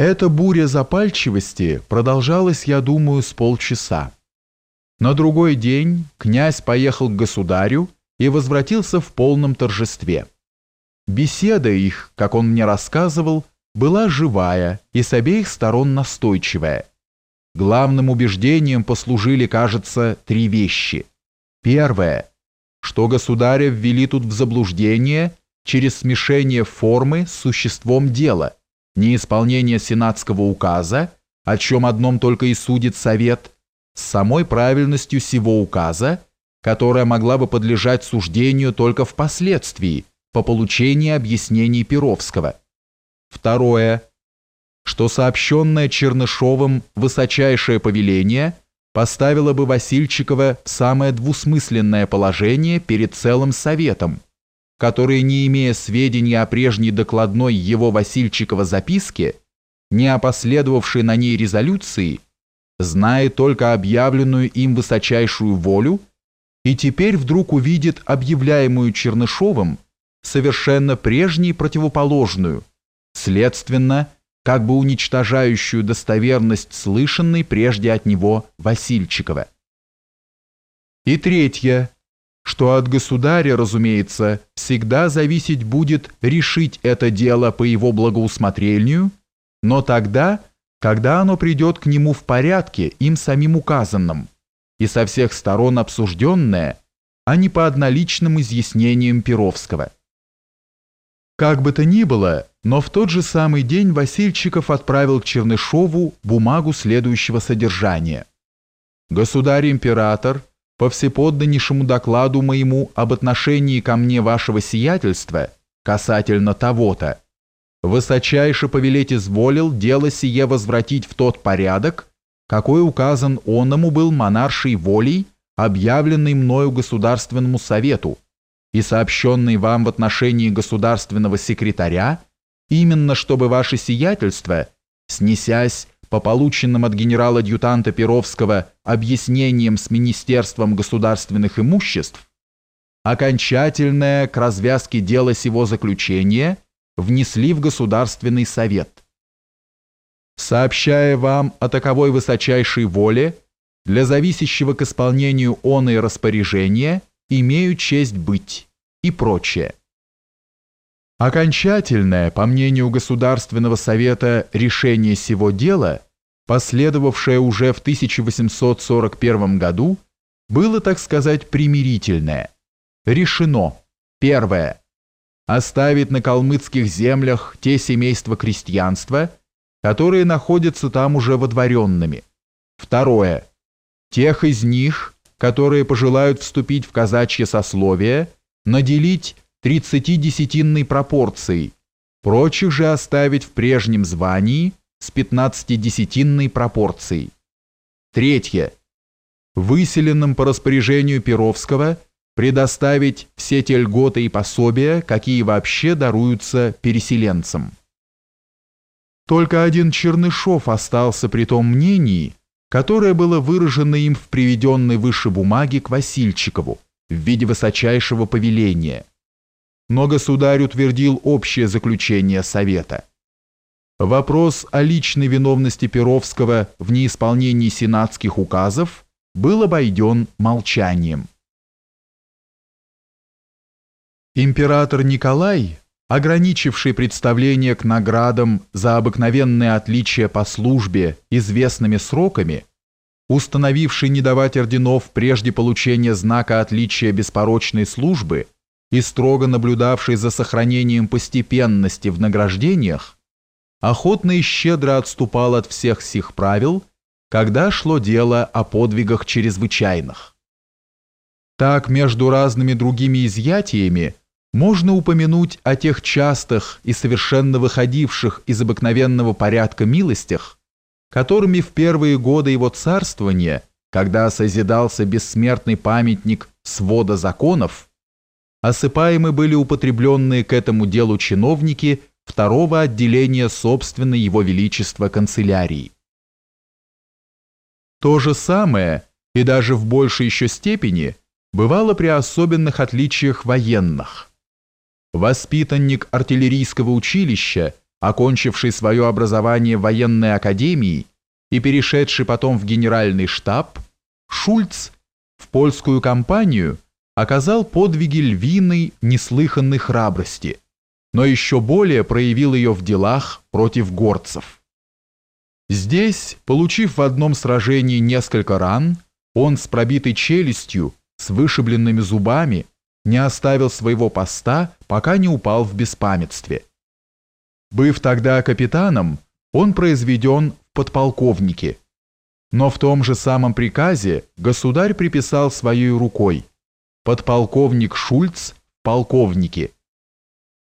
Эта буря запальчивости продолжалась, я думаю, с полчаса. На другой день князь поехал к государю и возвратился в полном торжестве. Беседа их, как он мне рассказывал, была живая и с обеих сторон настойчивая. Главным убеждением послужили, кажется, три вещи. Первое, что государя ввели тут в заблуждение через смешение формы с существом дела, неисполнение сенатского указа, о чем одном только и судит совет, с самой правильностью сего указа, которая могла бы подлежать суждению только впоследствии, по получении объяснений Перовского. Второе, что сообщенное Чернышовым высочайшее повеление поставило бы Васильчикова в самое двусмысленное положение перед целым советом, который, не имея сведений о прежней докладной его Васильчикова записке, не о последовавшей на ней резолюции, знает только объявленную им высочайшую волю, и теперь вдруг увидит объявляемую Чернышовым совершенно прежней противоположную, следственно, как бы уничтожающую достоверность слышанной прежде от него Васильчикова. И третье, что от государя, разумеется, всегда зависеть будет решить это дело по его благоусмотрению, но тогда, когда оно придет к нему в порядке, им самим указанным, и со всех сторон обсужденное, а не по одноличным изъяснениям Перовского. Как бы то ни было, но в тот же самый день Васильчиков отправил к Чернышову бумагу следующего содержания. «Государь-император, по всеподданнейшему докладу моему об отношении ко мне вашего сиятельства, касательно того-то, высочайше повелеть изволил дело сие возвратить в тот порядок, какой указан оному был монаршей волей, объявленный мною Государственному Совету и сообщенный вам в отношении государственного секретаря, именно чтобы ваше сиятельство, снесясь по полученным от генерала-адъютанта Перовского объяснениям с Министерством государственных имуществ, окончательное к развязке дела сего заключения внесли в Государственный совет. Сообщая вам о таковой высочайшей воле, для зависящего к исполнению оной распоряжения имею честь быть и прочее. Окончательное, по мнению Государственного совета, решение сего дела, последовавшее уже в 1841 году, было, так сказать, примирительное. Решено. Первое. Оставить на калмыцких землях те семейства крестьянства, которые находятся там уже водворенными. Второе. Тех из них, которые пожелают вступить в казачье сословие, наделить 30-десятинной пропорцией, прочих же оставить в прежнем звании с 15-десятинной пропорцией. Третье. Выселенным по распоряжению Перовского предоставить все те льготы и пособия, какие вообще даруются переселенцам. Только один Чернышов остался при том мнении, которое было выражено им в приведенной выше бумаге к Васильчикову в виде высочайшего повеления – но государь утвердил общее заключение Совета. Вопрос о личной виновности Перовского в неисполнении сенатских указов был обойден молчанием. Император Николай, ограничивший представление к наградам за обыкновенные отличия по службе известными сроками, установивший не давать орденов прежде получения знака отличия беспорочной службы – и строго наблюдавший за сохранением постепенности в награждениях, охотно и щедро отступал от всех сих правил, когда шло дело о подвигах чрезвычайных. Так между разными другими изъятиями можно упомянуть о тех частых и совершенно выходивших из обыкновенного порядка милостях, которыми в первые годы его царствования, когда созидался бессмертный памятник свода законов, осыпаемы были употребленные к этому делу чиновники второго отделения собственной Его Величества канцелярии. То же самое, и даже в большей еще степени, бывало при особенных отличиях военных. Воспитанник артиллерийского училища окончивший свое образование в военной академии и перешедший потом в генеральный штаб, Шульц в польскую кампанию оказал подвиги львиной неслыханной храбрости, но еще более проявил ее в делах против горцев. Здесь, получив в одном сражении несколько ран, он с пробитой челюстью, с вышибленными зубами, не оставил своего поста, пока не упал в беспамятстве. Быв тогда капитаном, он произведен в подполковнике. Но в том же самом приказе государь приписал своей рукой подполковник Шульц – полковники –